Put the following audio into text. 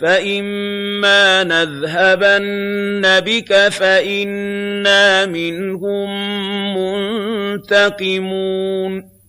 فَإِمَّا نَذْهَبَنَّ بِكَ فَإِنَّا مِنْهُم مُّنتَقِمُونَ